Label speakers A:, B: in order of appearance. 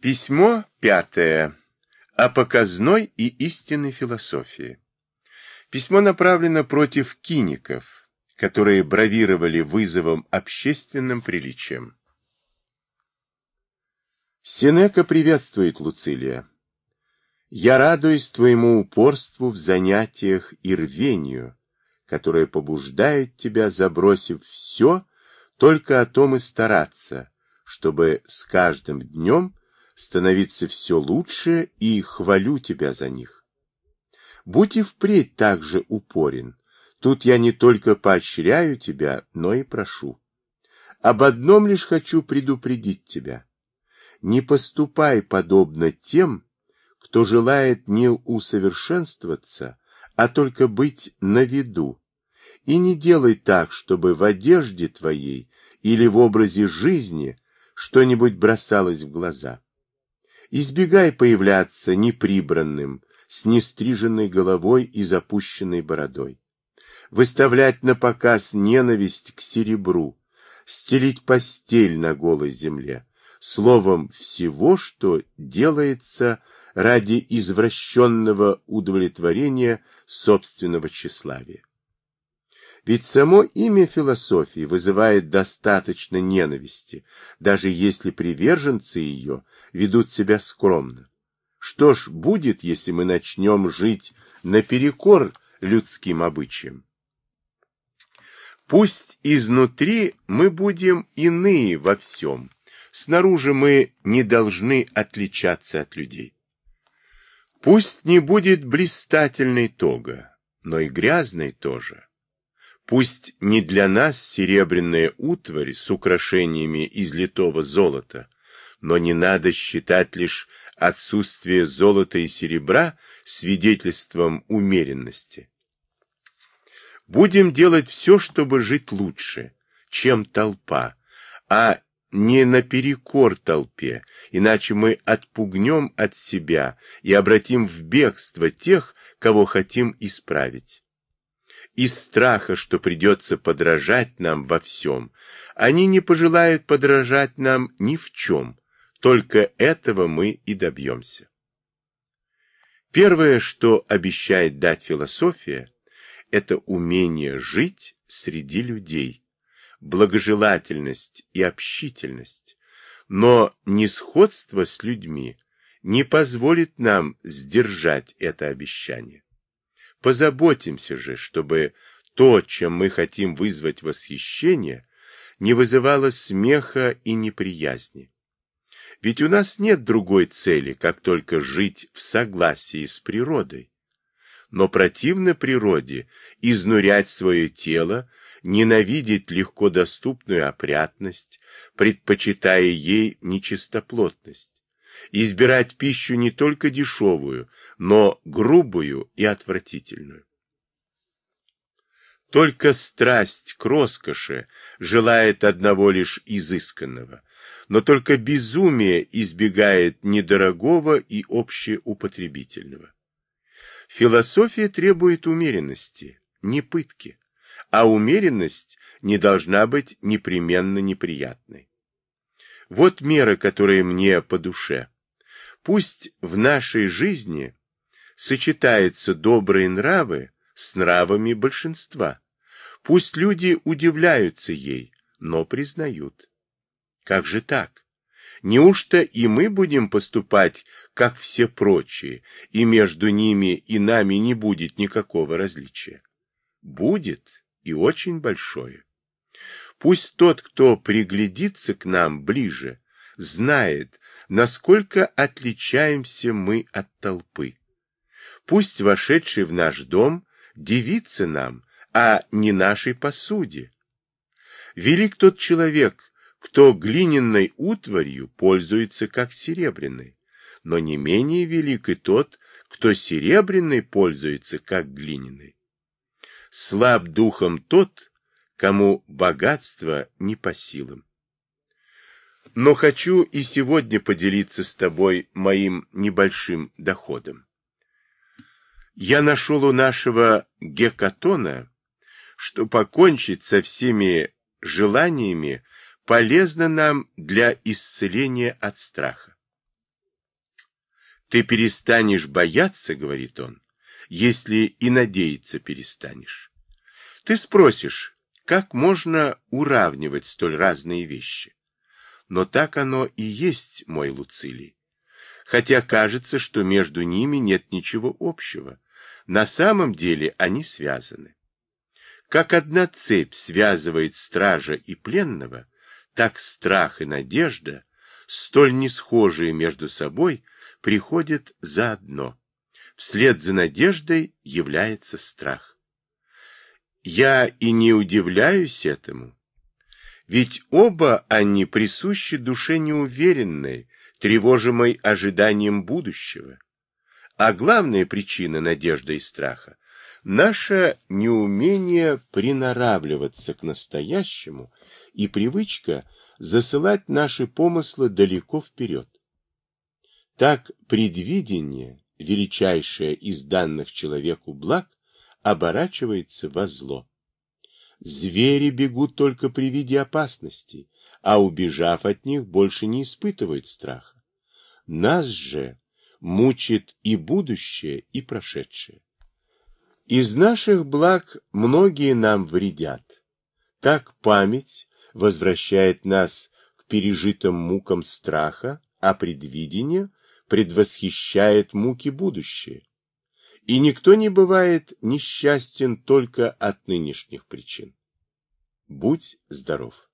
A: Письмо пятое. О показной и истинной философии. Письмо направлено против киников, которые бравировали вызовом общественным приличием. Сенека приветствует Луцилия. «Я радуюсь твоему упорству в занятиях и рвению, которое побуждает тебя, забросив все, только о том и стараться, чтобы с каждым днем становиться все лучше и хвалю тебя за них. Будь и впредь так же упорен. Тут я не только поощряю тебя, но и прошу. Об одном лишь хочу предупредить тебя. Не поступай подобно тем, кто желает не усовершенствоваться, а только быть на виду. И не делай так, чтобы в одежде твоей или в образе жизни что-нибудь бросалось в глаза. Избегай появляться неприбранным, с нестриженной головой и запущенной бородой. Выставлять на показ ненависть к серебру, стелить постель на голой земле. Словом, всего, что делается ради извращенного удовлетворения собственного тщеславия. Ведь само имя философии вызывает достаточно ненависти, даже если приверженцы ее ведут себя скромно. Что ж будет, если мы начнем жить наперекор людским обычаям? Пусть изнутри мы будем иные во всем, снаружи мы не должны отличаться от людей. Пусть не будет блистательной тога, но и грязной тоже. Пусть не для нас серебряная утварь с украшениями из литого золота, но не надо считать лишь отсутствие золота и серебра свидетельством умеренности. Будем делать все, чтобы жить лучше, чем толпа, а не наперекор толпе, иначе мы отпугнем от себя и обратим в бегство тех, кого хотим исправить из страха, что придется подражать нам во всем, они не пожелают подражать нам ни в чем, только этого мы и добьемся. Первое, что обещает дать философия, это умение жить среди людей, благожелательность и общительность, но несходство с людьми не позволит нам сдержать это обещание. Позаботимся же, чтобы то, чем мы хотим вызвать восхищение, не вызывало смеха и неприязни. Ведь у нас нет другой цели, как только жить в согласии с природой. Но противно природе изнурять свое тело, ненавидеть легко доступную опрятность, предпочитая ей нечистоплотность избирать пищу не только дешевую, но грубую и отвратительную. Только страсть к роскоши желает одного лишь изысканного, но только безумие избегает недорогого и общеупотребительного. Философия требует умеренности, не пытки, а умеренность не должна быть непременно неприятной. Вот мера, которая мне по душе. Пусть в нашей жизни сочетаются добрые нравы с нравами большинства. Пусть люди удивляются ей, но признают. Как же так? Неужто и мы будем поступать, как все прочие, и между ними и нами не будет никакого различия? Будет, и очень большое. Пусть тот, кто приглядится к нам ближе, знает, насколько отличаемся мы от толпы. Пусть вошедший в наш дом дивится нам, а не нашей посуде. Велик тот человек, кто глиняной утварью пользуется как серебряной, но не менее велик и тот, кто серебряной пользуется как глиняной. Слаб духом тот, кому богатство не по силам. Но хочу и сегодня поделиться с тобой моим небольшим доходом. Я нашел у нашего Гекатона, что покончить со всеми желаниями полезно нам для исцеления от страха. Ты перестанешь бояться, говорит он, если и надеяться перестанешь. Ты спросишь, как можно уравнивать столь разные вещи? Но так оно и есть, мой Луцилий. Хотя кажется, что между ними нет ничего общего. На самом деле они связаны. Как одна цепь связывает стража и пленного, так страх и надежда, столь несхожие между собой, приходят заодно. Вслед за надеждой является страх. Я и не удивляюсь этому, ведь оба они присущи душе неуверенной, тревожимой ожиданием будущего. А главная причина надежды и страха – наше неумение приноравливаться к настоящему и привычка засылать наши помыслы далеко вперед. Так предвидение, величайшее из данных человеку благ, оборачивается во зло. Звери бегут только при виде опасности, а убежав от них, больше не испытывают страха. Нас же мучит и будущее, и прошедшее. Из наших благ многие нам вредят. Так память возвращает нас к пережитым мукам страха, а предвидение предвосхищает муки будущее. И никто не бывает несчастен только от нынешних причин. Будь здоров!